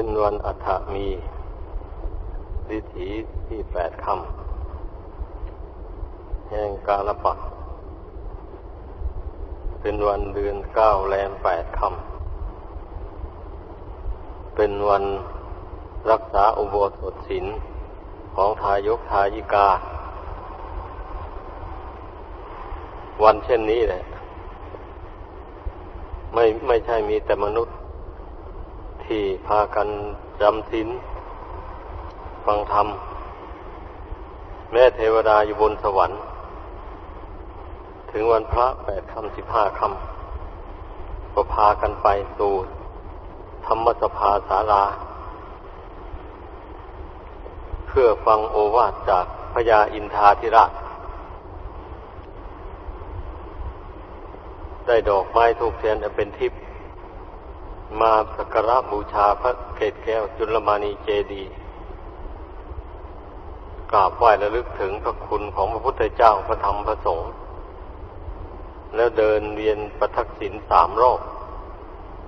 เป็นวันอัฐมีดิถีที่แปดคำแห่งกาลปักเป็นวันเดือนเก้าแรมแปดคำเป็นวันรักษาอุโบสถศีลของทายกทายิกา วันเช่นนี้แหละ ไม่ไม่ใช่มีแต่มนุษย์ ที่พากันจำศีลฟังธรรม แม่เทวดาอยู่บนสวรรค์ ถึงวันพระแปดคำสิบห้าคำก็พากันไปสู่ธรรมสภาศาลา เพื่อฟังโอวาทจากพญาอินทาธิราชได้ดอกไม้ทูกเทียนเป็นทิพย์ มาสักการะบูชาพระเกศแก้วจุลมานีเจดีกราบไหว้ระลึกถึงพระคุณของพระพุทธเจ้าพระธรรมพระสงฆ์แล้วเดินเวียนประทักษิณสามรอบ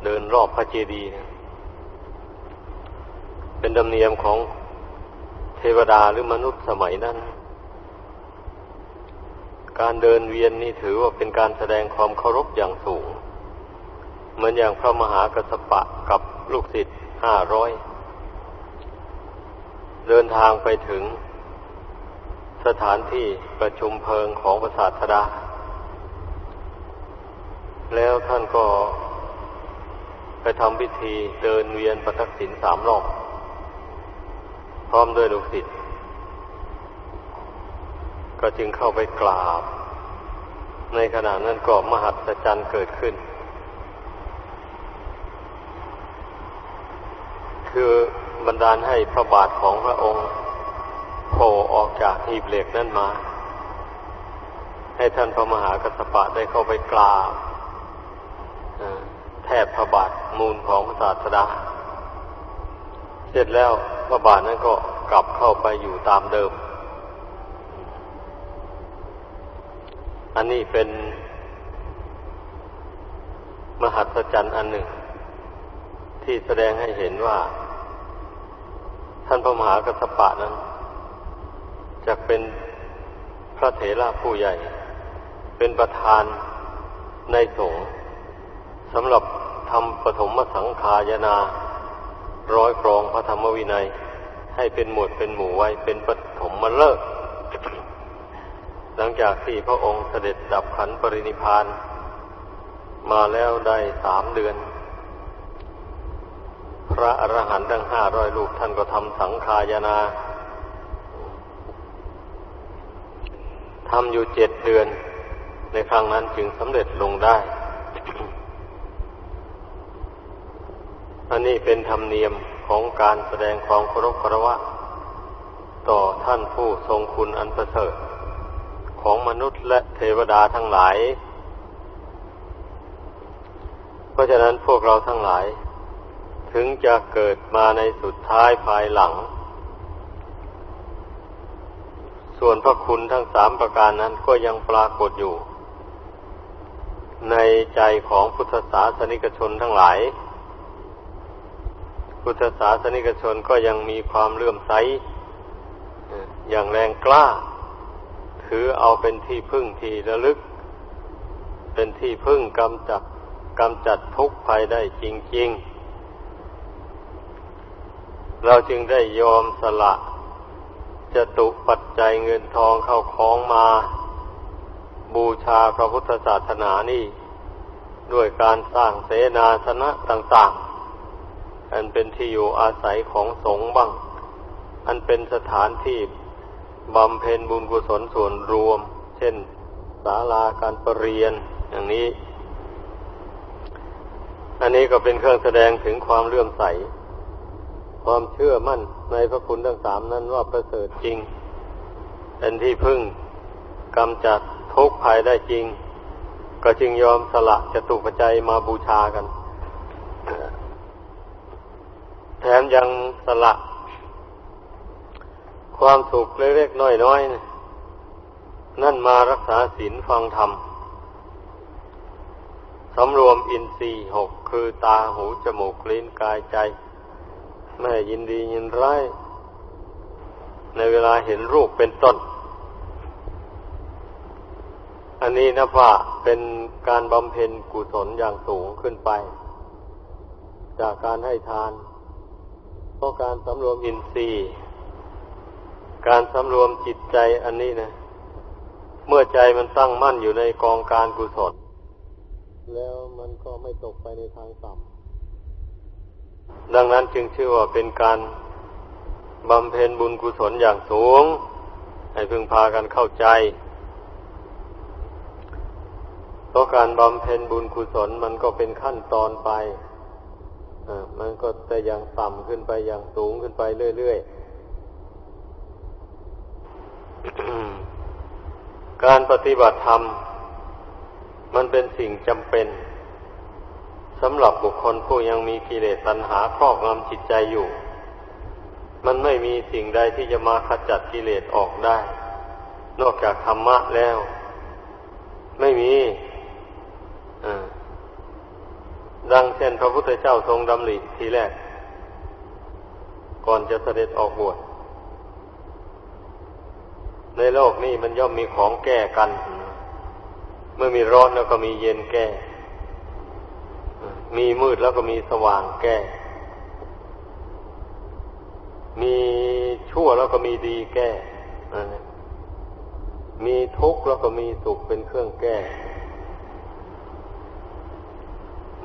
เดินรอบพระเจดีย์เป็นดำเนียมของเทวดาหรือมนุษย์สมัยนั้น การเดินเวียนนี่ถือว่าเป็นการแสดงความเคารพอย่างสูง เหมือนอย่างพระมหากัสปะกับลูกศิษย์ห้าร้อยเดินทางไปถึงสถานที่ประชุมเพลิงของพระศาสดา แล้วท่านก็ไปทำพิธีเดินเวียนประทักษิณสามรอบพร้อมด้วยลูกศิษย์ก็จึงเข้าไปกราบ ในขณะนั้นก็มหัศจรรย์เกิดขึ้น คือบรรดาลให้พระบาทของพระองค์โผล่ออกจากหีบเหล็กนั่นมา ให้ท่านพระมหากัสปะได้เข้าไปกราบแทบพระบาทมูลของพระศาสดา เสร็จแล้วพระบาทนั้นก็กลับเข้าไปอยู่ตามเดิม อันนี้เป็นมหัศจรรย์อันหนึ่ง ที่แสดงให้เห็นว่า ท่านพระมหากัสปะนั้นจะเป็นพระเถระผู้ใหญ่ เป็นประธานในสงฆ์สำหรับทำปฐมสังขายนา ร้อยกรองพระธรรมวินัย ให้เป็นหมวดเป็นหมู่ไว้เป็นปฐมมเลิก หลังจากที่พระองค์เสด็จดับขันปรินิพาน มาแล้วได้สามเดือน ระอรหันต์ทั้งห้าร้อยลูกท่านก็ทำสังขายนาทำอยู่เจ็ดเดือน ในครั้งนั้นจึงสำเร็จลงได้ อันนี้เป็นธรรมเนียมของการแสดงความเคารพคารวะ ต่อท่านผู้ทรงคุณอันประเสริฐ ของมนุษย์และเทวดาทั้งหลาย เพราะฉะนั้นพวกเราทั้งหลาย ถึงจะเกิดมาในสุดท้ายภายหลัง ส่วนพระคุณทั้งสามประการนั้นก็ยังปรากฏอยู่ ในใจของพุทธศาสนิกชนทั้งหลาย พุทธศาสนิกชนก็ยังมีความเลื่อมใสอย่างแรงกล้า ถือเอาเป็นที่พึ่งที่ระลึก เป็นที่พึ่งกำจัดกำจัดทุกข์ภัยได้จริง ๆ เราจึงได้ยอมสละจะตุปัจจัยเงินทองเข้าของมา บูชาพระพุทธศาสนานี่ ด้วยการสร้างเสนาสนะต่างๆ อันเป็นที่อยู่อาศัยของสงฆ์บ้าง อันเป็นสถานที่บำเพ็ญบุญกุศลส่วนรวม เช่นศาลาการประเรียนอย่างนี้ อันนี้ก็เป็นเครื่องแสดงถึงความเลื่อมใส ความเชื่อมั่นในพระคุณทั้งสามนั้นว่าประเสริฐจริง เป็นที่พึ่งกำจัดทุกภัยได้จริง ก็จึงยอมสละจตุปัจจัยมาบูชากัน แถมยังสละความสุขเล็กๆน้อยๆนั่นมารักษาศีลฟังธรรมสำรวมอินทรีย์หกคือตาหูจมูกลิ้นกายใจ ไม่ยินดียินร้ายในเวลาเห็นรูปเป็นต้น อันนี้นะว่าเป็นการบำเพ็ญกุศลอย่างสูงขึ้นไป จากการให้ทาน เพราะการสำรวมอินทรีย์ การสำรวมจิตใจอันนี้นะ เมื่อใจมันตั้งมั่นอยู่ในกองการกุศล แล้วมันก็ไม่ตกไปในทางต่ำ ดังนั้นจึงชื่อว่าเป็นการบำเพ็ญบุญกุศลอย่างสูง ให้พึงพากันเข้าใจ เพราะการบำเพ็ญบุญกุศลมันก็เป็นขั้นตอนไปมันก็แต่อย่างต่ำขึ้นไปอย่างสูงขึ้นไปเรื่อยๆ การปฏิบัติธรรม มันเป็นสิ่งจำเป็น สำหรับบุคคลผู้ยังมีกิเลสตัณหาครอบงำจิตใจอยู่ มันไม่มีสิ่งใดที่จะมาขจัดกิเลสออกได้ นอกจากธรรมะแล้ว ไม่มีดังเช่นพระพุทธเจ้าทรงดำริทีแรก ก่อนจะเสด็จออกบวชในโลกนี้มันย่อมมีของแก้กัน เมื่อมีร้อนแล้วก็มีเย็นแก้ มีมืดแล้วก็มีสว่างแก้ มีชั่วแล้วก็มีดีแก้มีทุกข์แล้วก็มีสุขเป็นเครื่องแก้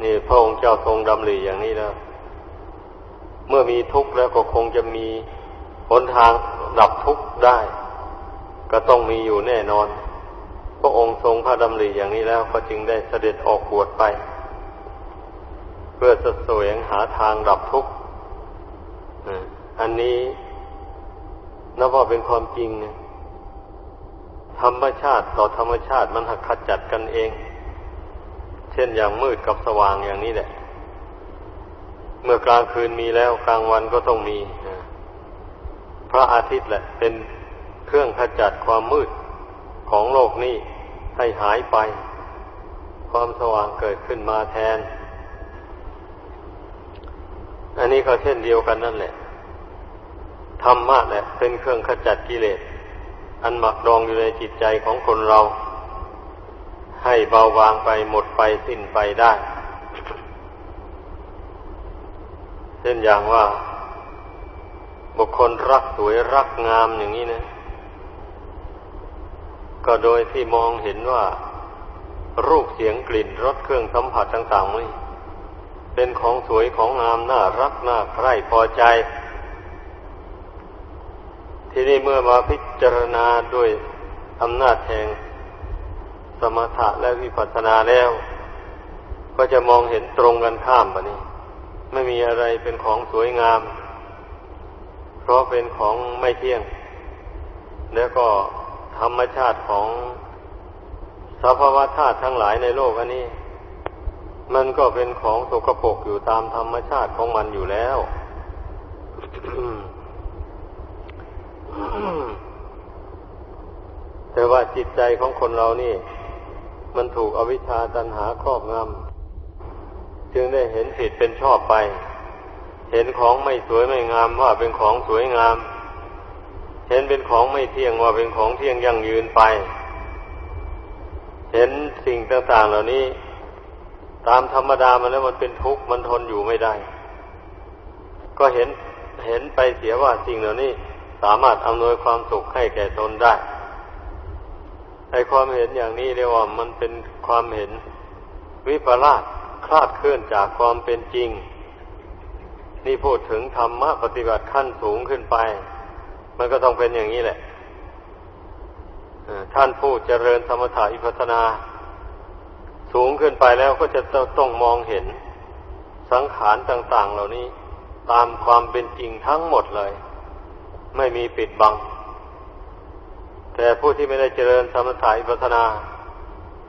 นี่พระองค์เจ้าทรงดำริอย่างนี้แล้ว เมื่อมีทุกข์แล้วก็คงจะมีหนทางดับทุกข์ได้ ก็ต้องมีอยู่แน่นอน พระองค์ทรงพระดำริอย่างนี้แล้วก็จึงได้เสด็จออกบวชไป เพื่อสะแสวงหาทางดับทุกข์อันนี้นับว่าเป็นความจริงธรรมชาติต่อธรรมชาติมันหักขัดจัดกันเอง เช่นอย่างมืดกับสว่างอย่างนี้แหละ เมื่อกลางคืนมีแล้วกลางวันก็ต้องมีพระอาทิตย์แหละ เป็นเครื่องขจัดความมืดของโลกนี้ให้หายไป ความสว่างเกิดขึ้นมาแทน อันนี้ก็เช่นเดียวกันนั่นแหละธรรมะแหละเป็นเครื่องขจัดกิเลส อันหมักดองอยู่ในจิตใจของคนเรา ให้เบาบางไปหมดไปสิ้นไปได้ เช่นอย่างว่า บุคคลรักสวยรักงามอย่างนี้นะ ก็โดยที่มองเห็นว่า รูปเสียงกลิ่นรสเครื่องสัมผัสต่างๆนี่ เป็นของสวยของงามน่ารักน่าใคร่พอใจ ที่นี่เมื่อมาพิจารณาด้วยอำนาจแห่งสมถะและวิปัสสนาแล้ว ก็จะมองเห็นตรงกันข้ามแบบนี้ ไม่มีอะไรเป็นของสวยงาม เพราะเป็นของไม่เที่ยง แล้วก็ธรรมชาติของสภาวะธาตุทั้งหลายในโลกอันนี้ มันก็เป็นของสกปรกอยู่ตามธรรมชาติของมันอยู่แล้ว แต่ว่าจิตใจของคนเรานี่ มันถูกอวิชชาตันหาครอบงำจึงได้เห็นผิดเป็นชอบไป เห็นของไม่สวยไม่งามว่าเป็นของสวยงาม เห็นเป็นของไม่เที่ยงว่าเป็นของเที่ยงยั่งยืนไป เห็นสิ่งต่างๆเหล่านี้ ตามธรรมดามันแล้วมันเป็นทุกข์มันทนอยู่ไม่ได้ ก็เห็นเห็นไปเสียว่าสิ่งเหล่านี้สามารถอำนวยความสุขให้แก่ตนได้ไอความเห็นอย่างนี้เรียกว่ามันเป็นความเห็นวิปลาสคลาดเคลื่อนจากความเป็นจริง นี่พูดถึงธรรมะปฏิบัติขั้นสูงขึ้นไป มันก็ต้องเป็นอย่างนี้แหละท่านผู้เจริญธรรมถาอิพัฒนา สูงขึ้นไปแล้วก็จะต้องมองเห็นสังขารต่าง ๆ เหล่านี้ ตามความเป็นจริงทั้งหมดเลย ไม่มีปิดบัง แต่ผู้ที่ไม่ได้เจริญสมถะอิปัสนา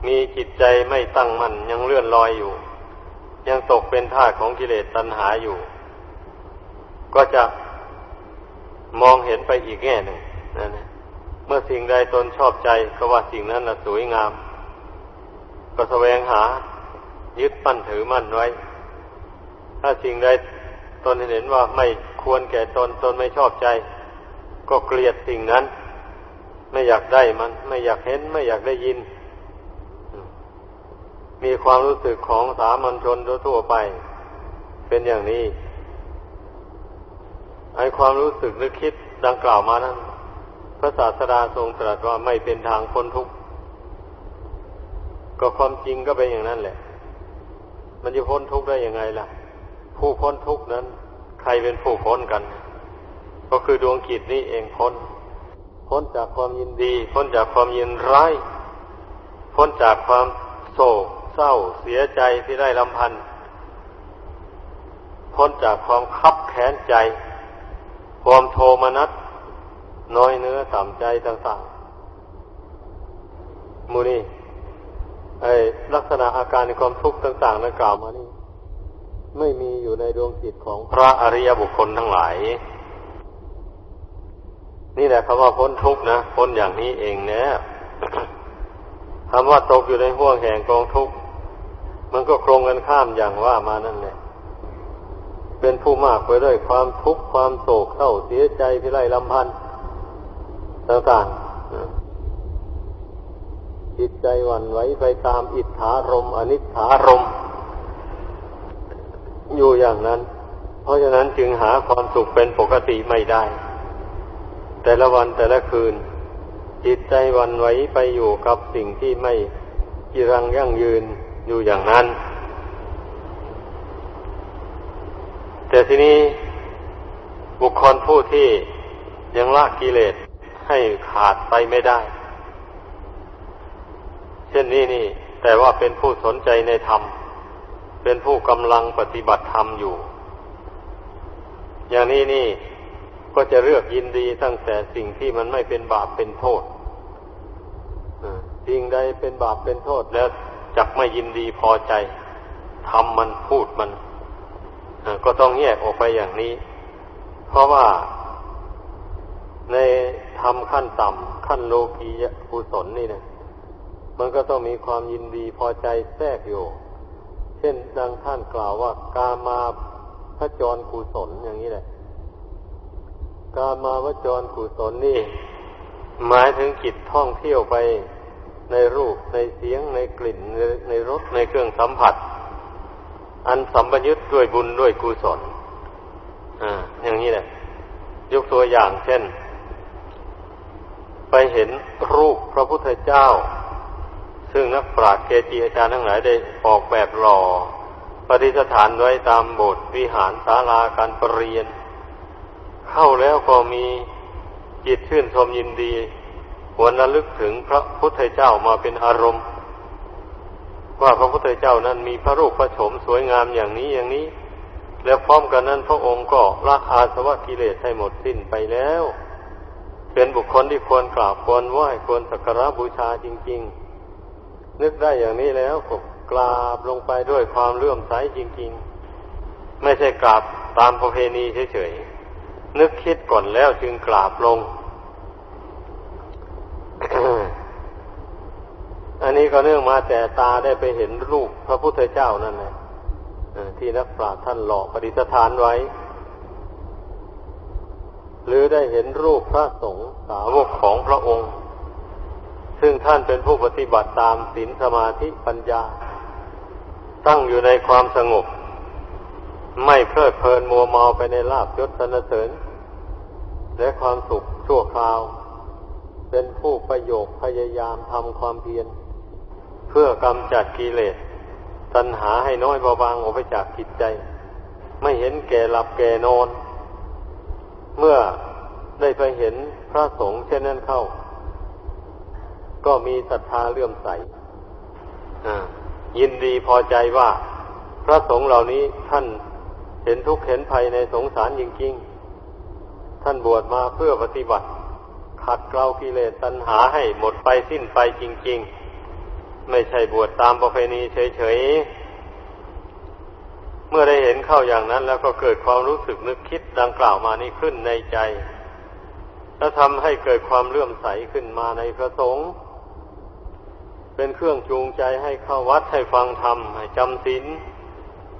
มีจิตใจไม่ตั้งมั่นยังเลื่อนลอยอยู่ ยังตกเป็นท่าของกิเลสตัณหาอยู่ ก็จะมองเห็นไปอีกแง่หนึ่งนั่นเมื่อสิ่งใดตนชอบใจก็ว่าสิ่งนั้นน่ะสวยงาม ก็แสวงหา ยึดมั่นถือมั่นไว้ ถ้าสิ่งใดตนเห็นว่าไม่ควรแก่ตนตนไม่ชอบใจ ก็เกลียดสิ่งนั้น ไม่อยากได้มัน ไม่อยากเห็น ไม่อยากได้ยิน มีความรู้สึกของสามัญชนทั่วไป เป็นอย่างนี้ไอความรู้สึกนึกคิดดังกล่าวมานั้นพระศาสดาทรงตรัสว่าไม่เป็นทางพ้นทุกข์ ก็ความจริงก็เป็นอย่างนั้นแหละ มันจะพ้นทุกข์ได้ยังไงล่ะ ผู้พ้นทุกข์นั้น ใครเป็นผู้พ้นกัน ก็คือดวงกิจนี้เองพ้น พ้นจากความยินดี พ้นจากความยินร้าย พ้นจากความโศกเศร้าเสียใจที่ได้ลำพันธ์พ้นจากความคับแค้นใจ ความโทมนัสน้อยเนื้อต่ำใจต่างๆมูนี่ ไอลักษณะอาการในความทุกข์ต่างๆนั้นกล่าวมานี่ไม่มีอยู่ในดวงจิตของพระอริยบุคคลทั้งหลาย นี่แหละคำว่าพ้นทุกข์นะพ้นอย่างนี้เองเนี่ยคำว่าตกอยู่ในห่วงแห่งกองทุกข์มันก็ครงกันข้ามอย่างว่ามานั่นแหละเป็นผู้มากไปด้วยความทุกข์ความโศกเศร้าเสียใจพิไรลำพันธ์ต่างๆ จิตใจหวั่นไหวไปตามอิทธารมอนิถารม อยู่อย่างนั้น เพราะฉะนั้นจึงหาความสุขเป็นปกติไม่ได้ แต่ละวันแต่ละคืน จิตใจวันไหวไปอยู่กับสิ่งที่ไม่กีรังยั่งยืนอยู่อย่างนั้น แต่ทีนี้บุคคลผู้ที่ยังละกิเลสให้ขาดไปไม่ได้ เช่นนี้นี่ แต่ว่าเป็นผู้สนใจในธรรม เป็นผู้กำลังปฏิบัติธรรมอยู่ อย่างนี้นี่ก็จะเลือกยินดีตั้งแต่สิ่งที่มันไม่เป็นบาปเป็นโทษสิ่งใดเป็นบาปเป็นโทษแล้วจักไม่ยินดีพอใจทำมันพูดมันก็ต้องแยกออกไปอย่างนี้ เพราะว่าในทำขั้นต่ำขั้นโลกียกุศลนี่นะ มันก็ต้องมีความยินดีพอใจแทรกอยู่ เช่นดังท่านกล่าวว่ากามาพระจรกุศลอย่างนี้แหละ กามาวจรกุศลนี่ หมายถึงจิตท่องเที่ยวไปในรูปในเสียงในกลิ่นในในรสในเครื่องสัมผัส อันสัมปยุตด้วยบุญด้วยกุศลอ่าอย่างนี้แหละ ยกตัวอย่างเช่น ไปเห็นรูปพระพุทธเจ้า ซึ่งนักปราชญ์เกจิอาจารย์ทั้งหลายได้ออกแบบหล่อปฏิสถานไว้ตามโบสถ์วิหารศาลาการประเรียน เข้าแล้วก็มีจิตชื่นชมยินดีหวนระลึกถึงพระพุทธเจ้ามาเป็นอารมณ์ ว่าพระพุทธเจ้านั้นมีพระรูปพระโฉมสวยงามอย่างนี้อย่างนี้ แล้วพร้อมกันนั้นพระองค์ก็ละอาสวะกิเลสให้หมดสิ้นไปแล้ว เป็นบุคคลที่ควรกราบควรไหว้ควรสักการะบูชาจริง ๆ นึกได้อย่างนี้แล้วก็กราบลงไปด้วยความเลื่อมใสจริง ๆ ไม่ใช่กราบตามประเพณีเฉยๆนึกคิดก่อนแล้วจึงกราบลง อันนี้ก็เนื่องมาแต่ตาได้ไปเห็นรูปพระพุทธเจ้านั่นแหละที่นักปราชญ์ท่านหล่อปฏิสถานไว้ หรือได้เห็นรูปพระสงฆ์สาวกของพระองค์ ซึ่งท่านเป็นผู้ปฏิบัติตามศีลสมาธิปัญญา ตั้งอยู่ในความสงบ ไม่เพลิดเพลินมัวเมาไปในลาบยศสนเสริญ และความสุขชั่วคราว เป็นผู้ประโยคพยายามทำความเพียร เพื่อกำจัดกิเลส ตัณหาให้น้อยเบาบางออกไปจากจิตใจ ไม่เห็นแก่หลับแก่นอน เมื่อได้ไปเห็นพระสงฆ์เช่นนั้นเข้า ก็มีศรัทธาเลื่อมใสยินดีพอใจว่า พระสงฆ์เหล่านี้ท่านเห็นทุกข์เห็นภัยในสงสารจริงๆ ท่านบวชมาเพื่อปฏิบัติ ขัดเกลากิเลสตัณหาให้หมดไปสิ้นไปจริง ๆ ไม่ใช่บวชตามประเพณีเฉยๆ เมื่อได้เห็นเข้าอย่างนั้น แล้วก็เกิดความรู้สึกนึกคิดดังกล่าวมานี้ขึ้นในใจแล้วทำให้เกิดความเลื่อมใสขึ้นมาในพระสงฆ์ เป็นเครื่องจูงใจให้เข้าวัดให้ฟังธรรมให้จำศีล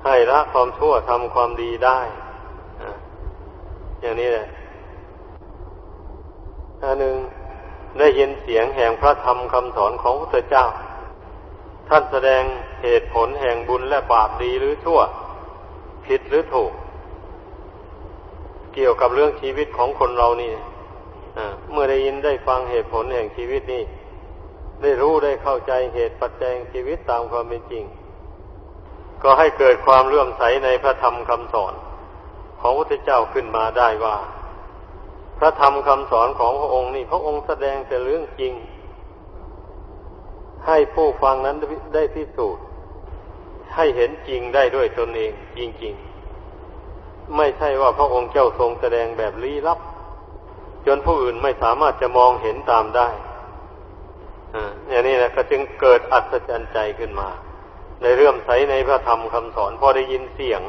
ให้ละความชั่วทำความดีได้อย่างนี้แหละอันหนึ่งได้ยินเสียงแห่งพระธรรมคำสอนของพระเจ้า ท่านแสดงเหตุผลแห่งบุญและบาปดีหรือชั่ว ผิดหรือถูก เกี่ยวกับเรื่องชีวิตของคนเรานี่เมื่อได้ยินได้ฟังเหตุผลแห่งชีวิตนี่ ได้รู้ได้เข้าใจเหตุปัจจัยชีวิตตามความเป็นจริง ก็ให้เกิดความเลื่อมใสในพระธรรมคำสอน ของพระพุทธเจ้าขึ้นมาได้ว่า พระธรรมคำสอนของพระองค์นี่พระองค์แสดงแต่เรื่องจริง ให้ผู้ฟังนั้นได้พิสูจน์ให้เห็นจริงได้ด้วยตนเองจริงๆ ไม่ใช่ว่าพระองค์เจ้าทรงแสดงแบบลี้ลับ จนผู้อื่นไม่สามารถจะมองเห็นตามได้ อย่างนี้นะก็จึงเกิดอัศจรรย์ใจขึ้นมา ในเรื่องใสในพระธรรมคำสอนพอได้ยินเสียง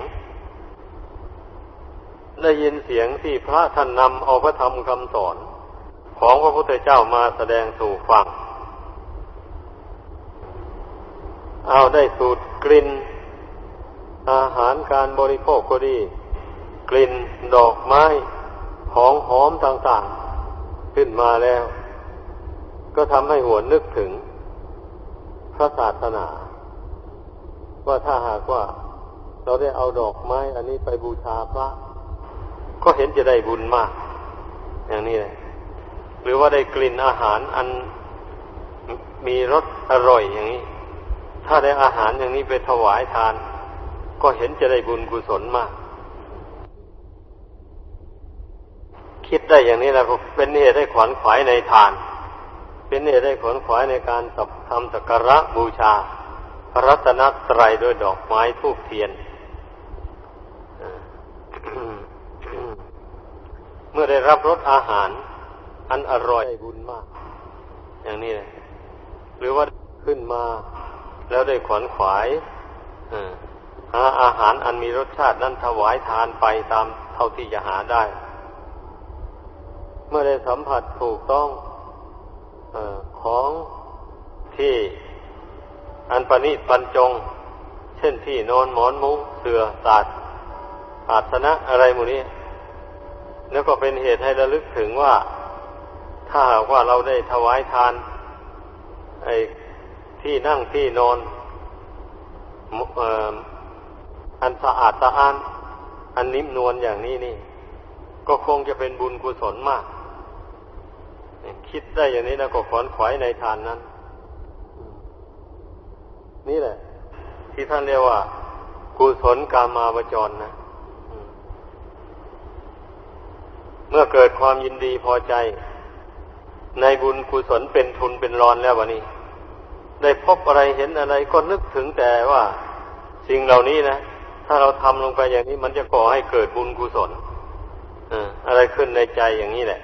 ได้ยินเสียงที่พระท่านนำเอาพระธรรมคำสอน ของพระพุทธเจ้ามาแสดงสู่ฟัง เอาได้สูตรกลิ่น อาหารการบริโภคก็ดี กลิ่นดอกไม้ของหอมต่างๆ ขึ้นมาแล้ว ก็ทำให้หัวนึกถึงพระศาสนา ว่าถ้าหากว่าเราได้เอาดอกไม้ อันนี้ไปบูชาพระ ก็เห็นจะได้บุญมาก อย่างนี้เลยหรือว่าได้กลิ่นอาหารอันมีรสอร่อยอย่างนี้ ถ้าได้อาหารอย่างนี้ไปถวายทาน ก็เห็นจะได้บุญกุศลมาก คิดได้อย่างนี้แล้วเป็นเหตุให้ขวัญขวายในทาน เป็นเหตุให้ขนขวายในการทำสักการะบูชา พระรัตนตรัยด้วยดอกไม้ทูบเทียน เมื่อได้รับรสอาหาร อันอร่อยบุญมาก อย่างนี้เลยหรือว่าขึ้นมาแล้วได้ขวนขวายหาอาหารอันมีรสชาตินั้นถวายทานไปตามเท่าที่จะหาได้ เมื่อได้สัมผัสถูกต้อง ของที่อันประณีตบรรจง เช่นที่นอนหมอนมุ้งเสือศาสตร์อาสนะอะไรหมดนี้ แล้วก็เป็นเหตุให้ระลึกถึงว่า ถ้าหากว่าเราได้ถวายทาน ไอ้ที่นั่งที่นอนอันสะอาดสะอ้าน อันนิ่มนวลอย่างนี้นี่ ก็คงจะเป็นบุญกุศลมาก คิดได้อย่างนี้นะก็ขอนขวายในทานนั้น นี่แหละ ที่ท่านเรียกว่า กุศลกามาวจรนะ เมื่อเกิดความยินดีพอใจ ในบุญกุศลเป็นทุนเป็นรอนแล้ววะนี้ ได้พบอะไรเห็นอะไรก็นึกถึงแต่ว่า สิ่งเหล่านี้นะ ถ้าเราทำลงไปอย่างนี้มันจะก่อให้เกิดบุญกุศลอะไรขึ้นในใจอย่างนี้แหละ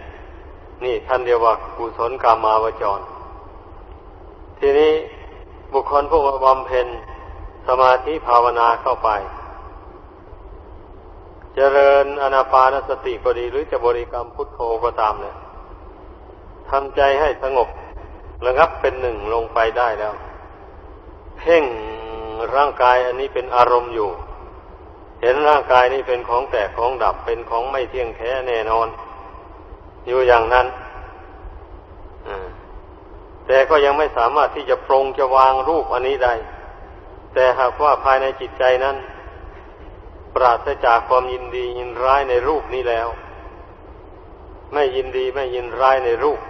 นี่ท่านเรียกว่ากุศลกามาวจร ทีนี้บุคคลผู้บำเพ็ญสมาธิภาวนาเข้าไป เจริญอนาปานสติก็ดีหรือจะบริกรรมพุทโธก็ตามเนี่ยทำใจให้สงบระงับเป็นหนึ่งลงไปได้แล้ว เพ่งร่างกายอันนี้เป็นอารมณ์อยู่ เห็นร่างกายนี้เป็นของแตกของดับเป็นของไม่เที่ยงแท้แน่นอน อยู่อย่างนั้นแต่ก็ยังไม่สามารถที่จะปรงจะวางรูปอันนี้ได้ แต่หากว่าภายในจิตใจนั้น ปราศจากความยินดียินร้ายในรูปนี้แล้ว ไม่ยินดีไม่ยินร้ายในรูป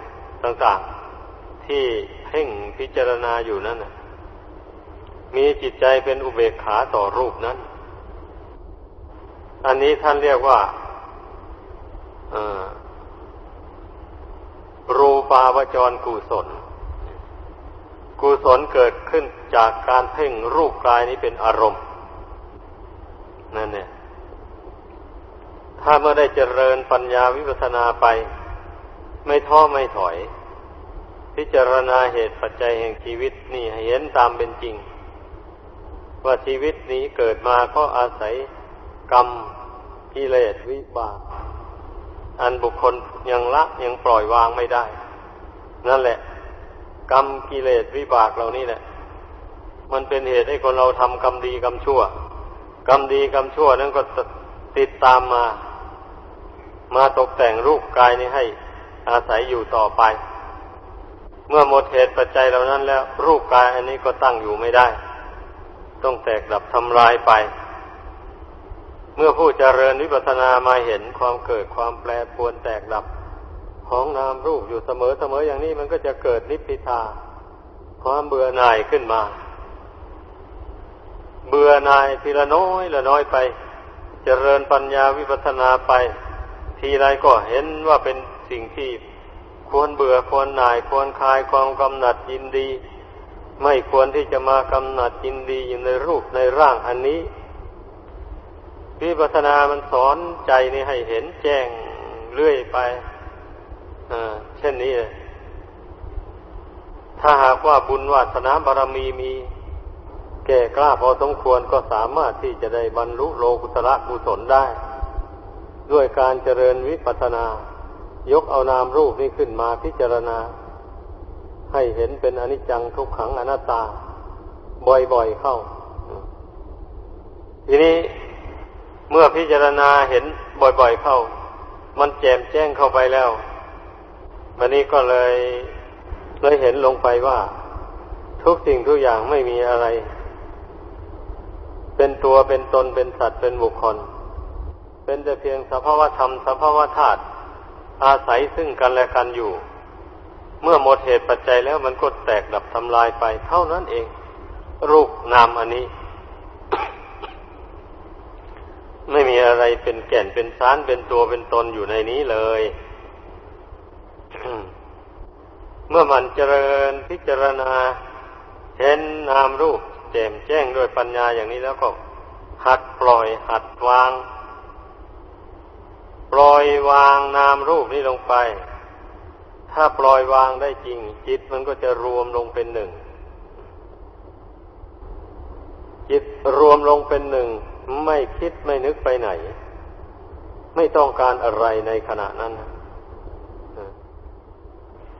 ต่างๆ ที่เพ่งพิจารณาอยู่นั้นมีจิตใจเป็นอุเบกขาต่อรูปนั้น อันนี้ท่านเรียกว่า รูปาวจรกุศล กุศลเกิดขึ้นจากการเพ่งรูปกายนี้เป็นอารมณ์ นั่นเนี่ย ถ้าเมื่อได้เจริญปัญญาวิปัสสนาไป ไม่ท้อไม่ถอย พิจารณาเหตุปัจจัยแห่งชีวิตนี่เห็นตามเป็นจริง ว่าชีวิตนี้เกิดมาก็อาศัยกรรมกิเลสวิบาก อันบุคคลยังละยังปล่อยวางไม่ได้ นั่นแหละ กรรมกิเลสวิบากเหล่านี้แหละ มันเป็นเหตุให้คนเราทำกรรมดีกรรมชั่ว กรรมดีกรรมชั่วนั้นก็ติดตามมา มาตกแต่งรูปกายนี้ให้อาศัยอยู่ต่อไป เมื่อหมดเหตุปัจจัยเหล่านั้นแล้ว รูปกายอันนี้ก็ตั้งอยู่ไม่ได้ ต้องแตกดับทำลายไป เมื่อผู้เจริญวิปัสสนามาเห็นความเกิดความแปรปรวนแตกดับ ของนามรูปอยู่เสมอเสมออย่างนี้มันก็จะเกิดนิพพิทา ความเบื่อหน่ายขึ้นมา เบื่อหน่ายทีละน้อยละน้อยไป เจริญปัญญาวิปัสสนาไป ทีไรก็เห็นว่าเป็นสิ่งที่ควรเบื่อควรหน่ายควรคลายความกำหนัดยินดี ไม่ควรที่จะมากำหนัดยินดีอยู่ในรูปในร่างอันนี้ วิปัสสนามันสอนใจนี่ให้เห็นแจ้งเรื่อยไปเช่นนี้เลยถ้าหากว่าบุญวาสนาบารมีมี แก่กล้าพอสมควรก็สามารถที่จะได้บรรลุโลกุตระกุศลได้ ด้วยการเจริญวิปัสนา ยกเอานามรูปนี้ขึ้นมาพิจารณา ให้เห็นเป็นอนิจจังทุกขังอนัตตา บ่อยๆเข้า ทีนี้ เมื่อพิจารณาเห็นบ่อยๆเข้า มันแจ่มแจ้งเข้าไปแล้ว วันนี้ก็เลยเลยเห็นลงไปว่า ทุกสิ่งทุกอย่างไม่มีอะไร เป็นตัวเป็นตนเป็นสัตว์เป็นบุคคล เป็นแต่เพียงสภาวธรรมสภาวธาตุอาศัยซึ่งกันและกันอยู่ เมื่อหมดเหตุปัจจัยแล้วมันก็แตกดับทำลายไปเท่านั้นเอง รูปนามอันนี้ ไม่มีอะไร เป็นแก่นเป็นสารเป็นตัวเป็นตนอยู่ในนี้เลย เมื่อมันเจริญพิจารณา เห็นนามรูปแจ่มแจ้งด้วยปัญญาอย่างนี้แล้วก็หัดปล่อยหัดวาง ปล่อยวางนามรูปนี้ลงไป ถ้าปล่อยวางได้จริง จิตมันก็จะรวมลงเป็นหนึ่ง จิตรวมลงเป็นหนึ่ง ไม่คิดไม่นึกไปไหน ไม่ต้องการอะไรในขณะนั้น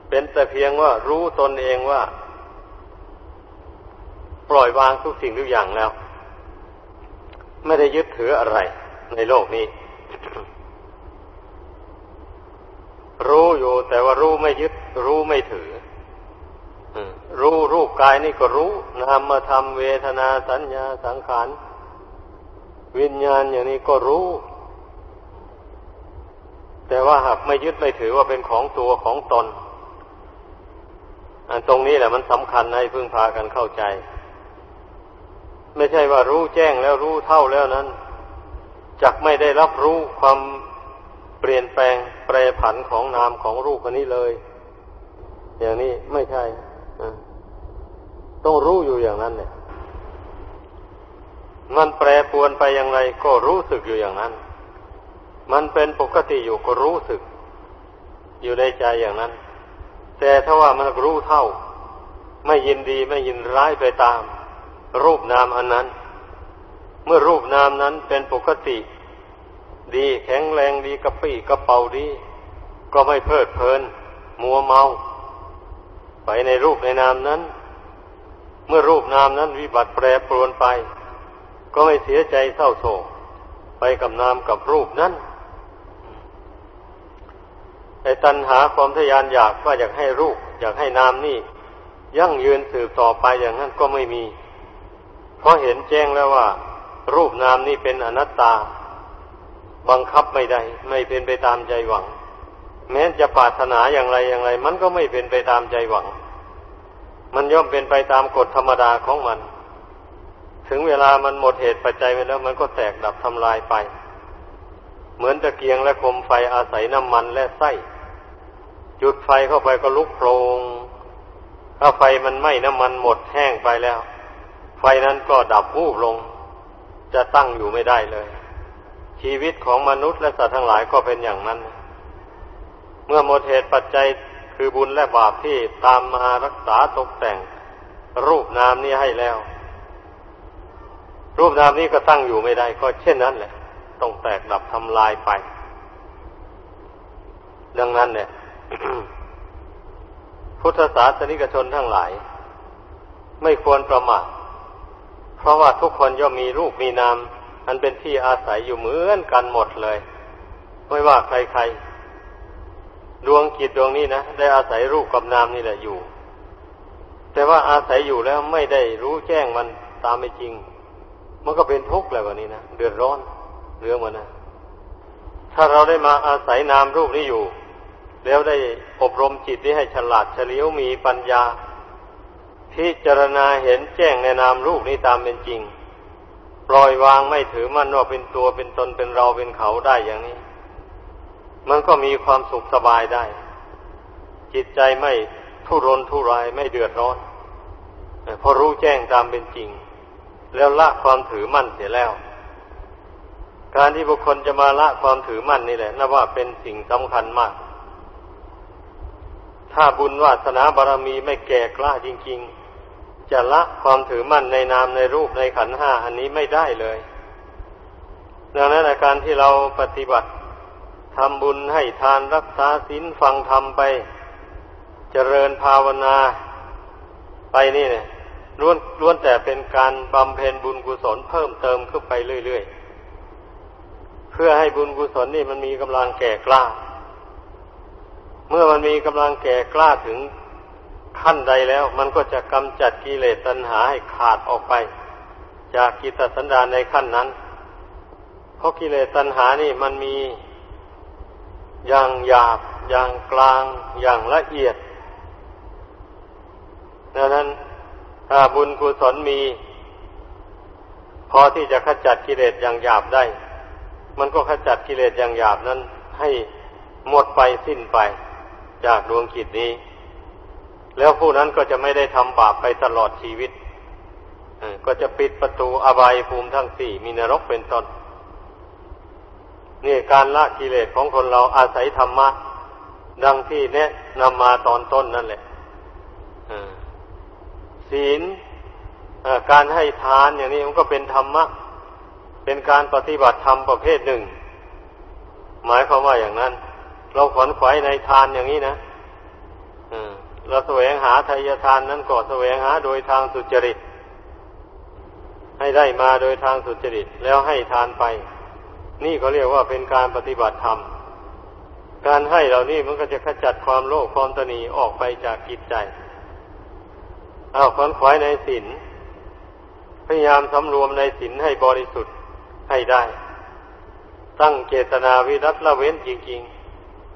เป็นแต่เพียงว่ารู้ตนเองว่า ปล่อยวางทุกสิ่งทุกอย่างแล้ว ไม่ได้ยึดถืออะไรในโลกนี้ รู้อยู่แต่ว่ารู้ไม่ยึด รู้ไม่ถือรู้รูปกายนี่ก็รู้นามธรรมเวทนาสัญญาสังขาร วิญญาณอย่างนี้ก็รู้ แต่ว่าหากไม่ยึดไม่ถือว่าเป็นของตัวของตน อันตรงนี้แหละมันสำคัญให้พึ่งพากันเข้าใจ ไม่ใช่ว่ารู้แจ้งแล้วรู้เท่าแล้วนั้นจักไม่ได้รับรู้ความเปลี่ยนแปลงแปรผันของนามของรูปอันนี้เลย อย่างนี้ไม่ใช่ต้องรู้อยู่อย่างนั้นเนี่ย มันแปรปวนไปอย่างไรก็รู้สึกอยู่อย่างนั้น มันเป็นปกติอยู่ก็รู้สึก อยู่ในใจอย่างนั้น แต่ถ้าว่ามันรู้เท่า ไม่ยินดีไม่ยินร้ายไปตาม รูปนามอันนั้น เมื่อรูปนามนั้นเป็นปกติ ดีแข็งแรงดีกระปี้กระเป๋าดี ก็ไม่เพลิดเพลิน มัวเมา ไปในรูปในนามนั้น เมื่อรูปนามนั้นวิบัติแปรปรวนไป ก็ไม่เสียใจเศร้าโศกไปกับนามกับรูปนั้นไอ้ตัณหาความทยานอยากว่าอยากให้รูป อยากให้นามนี่ยั่งยืนสืบต่อไปอย่างนั้นก็ไม่มี เพราะเห็นแจ้งแล้วว่า รูปนามนี่เป็นอนัตตา บังคับไม่ได้ ไม่เป็นไปตามใจหวัง แม้จะปรารถนาอย่างไรอย่างไร มันก็ไม่เป็นไปตามใจหวัง มันย่อมเป็นไปตามกฎธรรมดาของมัน ถึงเวลามันหมดเหตุปัจจัยไปแล้ว มันก็แตกดับทำลายไป เหมือนตะเกียงและคมไฟอาศัยน้ำมันและไส้ จุดไฟเข้าไปก็ลุกโพลงถ้าไฟมันไหม้น้ำมันหมดแห้งไปแล้ว ไฟนั้นก็ดับวูบลง จะตั้งอยู่ไม่ได้เลย ชีวิตของมนุษย์และสัตว์ทั้งหลายก็เป็นอย่างนั้น เมื่อหมดเหตุปัจจัยคือบุญและบาปที่ตามมารักษาตกแต่ง รูปนามนี้ให้แล้ว รูปนามนี้ก็ตั้งอยู่ไม่ได้ ก็เช่นนั้นแหละ ต้องแตกดับทำลายไป ดังนั้นเนี่ยพุทธศาสนิกชนทั้งหลาย ไม่ควรประมาทเพราะว่าทุกคนย่อมมีรูปมีนาม อันเป็นที่อาศัยอยู่เหมือนกันหมดเลย ไม่ว่าใครๆ ดวงจิตดวงนี้นะ ได้อาศัยรูปกับนามนี่แหละอยู่ แต่ว่าอาศัยอยู่แล้วไม่ได้รู้แจ้งมันตามไม่จริง มันก็เป็นทุกข์แหละวันนี้นะเดือดร้อนเรื่องมันนะถ้าเราได้มาอาศัยนามรูปนี้อยู่ แล้วได้อบรมจิตที่ให้ฉลาดเฉลียวมีปัญญา พิจารณาเห็นแจ้งในนามรูปนี้ตามเป็นจริง ปล่อยวางไม่ถือมั่นว่าเป็นตัวเป็นตนเป็นเราเป็นเขาได้อย่างนี้ มันก็มีความสุขสบายได้ จิตใจไม่ทุรนทุรายไม่เดือดร้อนพอรู้แจ้งตามเป็นจริง แล้วละความถือมั่นเสียแล้ว การที่บุคคลจะมาละความถือมั่นนี่แหละนับว่าเป็นสิ่งสำคัญมาก ถ้าบุญวาสนาบารมีไม่แก่กล้าจริง ๆ จะละความถือมั่นในนามในรูปในขันห้าอันนี้ไม่ได้เลย ดังนั้นการที่เราปฏิบัติทำบุญให้ทานรักษาศีลฟังธรรมไป เจริญภาวนาไปนี่เนี่ย ล้วนล้วนแต่เป็นการบำเพ็ญบุญกุศลเพิ่มเติมขึ้นไปเรื่อยๆ เพื่อให้บุญกุศลนี่มันมีกำลังแก่กล้า เมื่อมันมีกำลังแก่กล้าถึงขั้นใดแล้ว มันก็จะกำจัดกิเลสตัณหาให้ขาดออกไป จากกิตสันดานในขั้นนั้น เพราะกิเลสตัณหานี่มันมีอย่างหยาบ อย่างกลาง อย่างละเอียดดังนั้น ถ้าบุญกุศลมี พอที่จะขจัดกิเลสอย่างหยาบได้ มันก็ขจัดกิเลสอย่างหยาบนั้น ให้หมดไปสิ้นไป จากดวงกิจนี้ แล้วผู้นั้นก็จะไม่ได้ทำบาปไปตลอดชีวิตก็จะปิดประตูอบายภูมิทั้งสี่มีนรกเป็นต้นนี่การละกิเลสของคนเราอาศัยธรรมะ ดังที่แนะนำมาตอนต้นนั่นแหละ ศีลการให้ทานอย่างนี้มันก็เป็นธรรมะ เป็นการปฏิบัติธรรมประเภทหนึ่ง หมายความว่าอย่างนั้น เราขวนขวายในทานอย่างนี้นะเราแสวงหาทายทานนั้นก็แสวงหาโดยทางสุจริต ให้ได้มาโดยทางสุจริต แล้วให้ทานไป นี่เขาเรียกว่าเป็นการปฏิบัติธรรม การให้เหล่านี้มันก็จะขจัดความโลภความตนีออกไปจากจิตใจ อาขวนขวายในศีลพยายามสำรวมในศีลให้บริสุทธิ์ให้ได้ ตั้งเจตนาวิรัตละเว้นจริง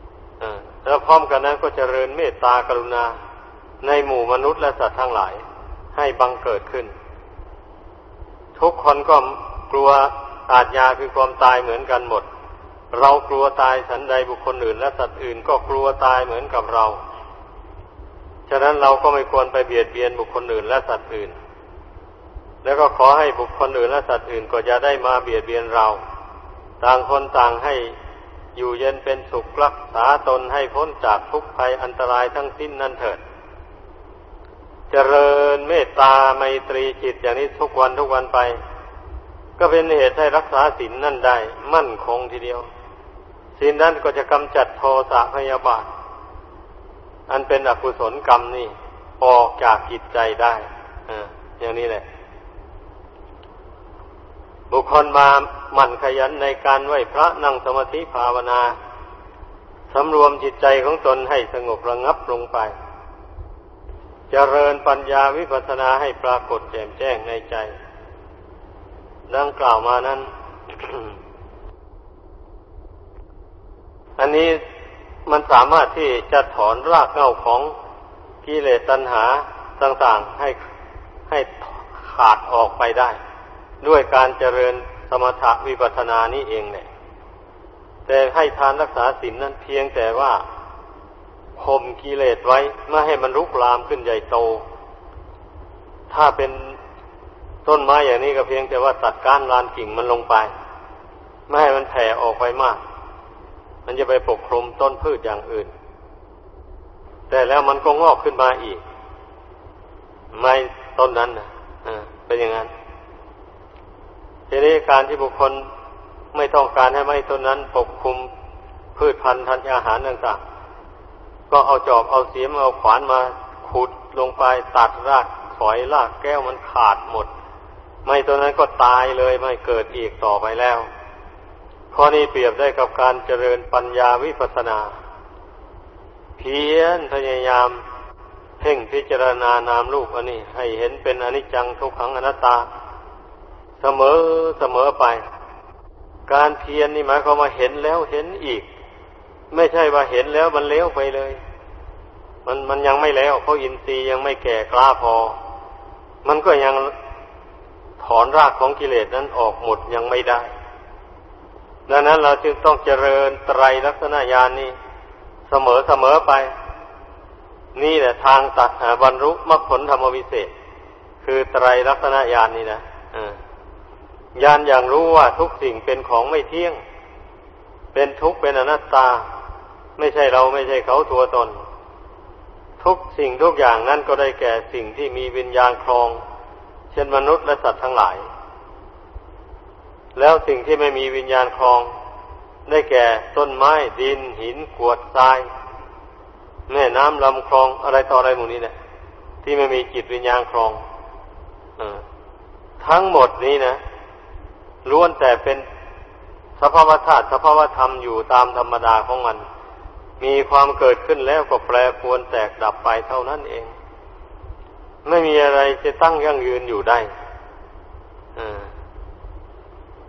ๆแล้วพร้อมกันนั้นก็จเจริญเมตตากรุณา ในหมู่มนุษย์และสัตว์ทั้งหลาย ให้บังเกิดขึ้น ทุกคนก็กลัวอาจยาคือความตายเหมือนกันหมด เรากลัวตายสันใดบุคคลอื่น และสัตว์อื่นก็กลัวตายเหมือนกับเรา ฉะนั้นเราก็ไม่ควรไปเบียดเบียนบุคคลอื่นและสัตว์อื่น แล้วก็ขอให้บุคคลอื่นและสัตว์อื่นก็จะได้มาเบียดเบียนเรา ต่างคนต่างให้อยู่เย็นเป็นสุขรักษาตนให้พ้นจากทุกภัยอันตรายทั้งสิ้นนั่นเถิด เจริญเมตตาไมตรีจิตอย่างนี้ทุกวันทุกวันไป ก็เป็นเหตุให้รักษาศีลนนั่นได้ มั่นคงทีเดียวศีลนั้นก็จะกำจัดโทสะพยาบาท อันเป็นอกุศลกรรมนี่ออกจากจิตใจได้ออย่างนี้แหละ บุคคลมาหมั่นขยันในการไหวพระนั่งสมาธิภาวนาสำรวมจิตใจของตนให้สงบระงับลงไปจเจริญปัญญาวิปัสสนาให้ปรากฏแจ่มแจ้งในใจ ดังกล่าวมานั้น อันนี้ มันสามารถที่จะถอนรากเหง้าของกิเลสตัณหาต่างๆให้ให้ขาดออกไปได้ ด้วยการเจริญสมถะวิปัสสนานี้เองเนี่ย แต่ให้ทานรักษาศีลนั้นเพียงแต่ว่าข่มกิเลสไว้ไม่ให้มันรุกรามขึ้นใหญ่โต ถ้าเป็นต้นไม้อย่างนี้ก็เพียงแต่ว่าตัดก้านลานกิ่งมันลงไป ไม่ให้มันแผ่ออกไปมาก มันจะไปปกคลุมต้นพืชอย่างอื่น แต่แล้วมันก็งอกขึ้นมาอีก ไม่ต้นนั้นนะเป็นอย่างนั้น ทีนี้การที่บุคคลไม่ต้องการให้ไม้ต้นนั้น ปกคลุมพืชพันธุ์ธัญญาหารต่างๆ ก็เอาจอบเอาเสียมเอาขวานมาขุดลงไปตัดรากถอยรากแก้วมันขาดหมด ไม้ต้นนั้นก็ตายเลยไม่เกิดอีกต่อไปแล้ว ข้อนี้เปรียบได้กับการเจริญปัญญาวิปัสสนา เพียรพยายามเพ่งพิจารณานามรูปอันนี้ ให้เห็นเป็นอนิจจังทุกขังอนัตตา เสมอเสมอไป การเพียรนนี่หมายความว่าเห็นแล้วเห็นอีก ไม่ใช่ว่าเห็นแล้วมันเลี้ยวไปเลย มันมันยังไม่แล้วเพราะอินทรีย์ยังไม่แก่กล้าพอ มันก็ยังถอนรากของกิเลสนั้นออกหมดยังไม่ได้ ดังนั้นเราจึงต้องเจริญไตรลักษณญาณนี้เสมอเสมอไป นี่แหละทางตัดหาบรรลุมรรคผลธรรมวิเศษ คือไตรลักษณญาณนี่นะญาณอย่างรู้ว่าทุกสิ่งเป็นของไม่เที่ยง เป็นทุกข์เป็นอนัตตา ไม่ใช่เราไม่ใช่เขาตัวตน ทุกสิ่งทุกอย่างนั้นก็ได้แก่สิ่งที่มีวิญญาณครอง เช่นมนุษย์และสัตว์ทั้งหลาย แล้วสิ่งที่ไม่มีวิญญาณครอง ได้แก่ต้นไม้ดินหินกวดทรายแม่น้ำลำคลองอะไรต่ออะไรหมู่นี้เนี่ยที่ไม่มีจิตวิญญาณครองอทั้งหมดนี้นะล้วนแต่เป็นสภาวธาตุสภาวธรรมอยู่ตามธรรมดาของมัน มีความเกิดขึ้นแล้วก็แปรปรวนแตกดับไปเท่านั้นเอง ไม่มีอะไรจะตั้งยั่งยืนอยู่ได้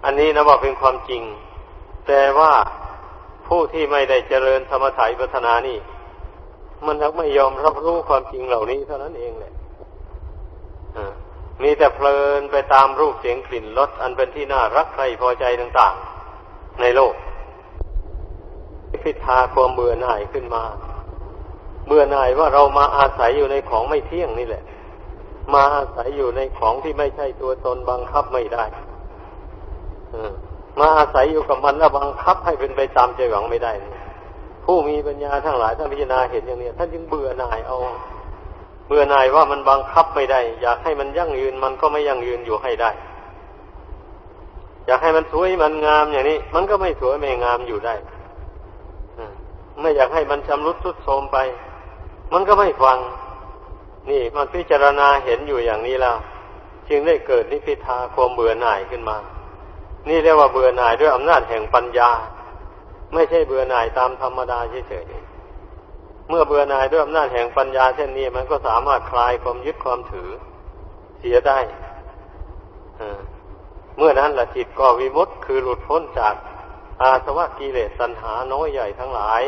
อันนี้นะว่าเป็นความจริง แต่ว่าผู้ที่ไม่ได้เจริญธรรมถ่ายพัฒนานี่ มันยังไม่ยอมรับรู้ความจริงเหล่านี้เท่านั้นเองแหละมีแต่เพลินไปตามรูปเสียงกลิ่นรสอันเป็นที่น่ารักใครพอใจต่างๆ ในโลกพิทาความเบื่อหน่ายขึ้นมา เบื่อหน่ายว่าเรามาอาศัยอยู่ในของไม่เที่ยงนี่แหละ มาอาศัยอยู่ในของที่ไม่ใช่ตัวตนบังคับไม่ได้ มาอาศัยอยู่กับมันแล้วบังคับให้เป็นไปตามใจหวังไม่ได้ ผู้มีปัญญาทั้งหลายท่านพิจารณาเห็นอย่างนี้ท่านจึงเบื่อหน่ายเอา เบื่อหน่ายว่ามันบังคับไม่ได้ อยากให้มันยั่งยืนมันก็ไม่ยั่งยืนอยู่ให้ได้ อยากให้มันสวยมันงามอย่างนี้ มันก็ไม่สวยไม่งามอยู่ได้ไม่อยากให้มันชำรุดทรุดโทรมไป มันก็ไม่ฟัง นี่มันพิจารณาเห็นอยู่อย่างนี้แล้ว จึงได้เกิดนิพิทาความเบื่อหน่ายขึ้นมา นี่เรียกว่าเบื่อหน่ายด้วยอำนาจแห่งปัญญา ไม่ใช่เบื่อหน่ายตามธรรมดาเฉยๆเมื่อเบื่อหน่ายด้วยอำนาจแห่งปัญญาเช่นนี้มันก็สามารถคลายความยึดความถือเสียได้เมื่อนั้นละจิตก็วิมุตต์คือหลุดพ้นจากอาสวะกิเลสสัญหาน้อยใหญ่ทั้งหลาย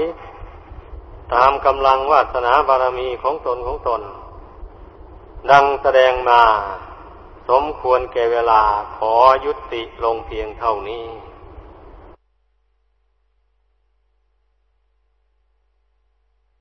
ตามกำลังวาสนาบารมีของตนของตน ดังแสดงมา สมควรแก่เวลาขอยุติลงเพียงเท่านี้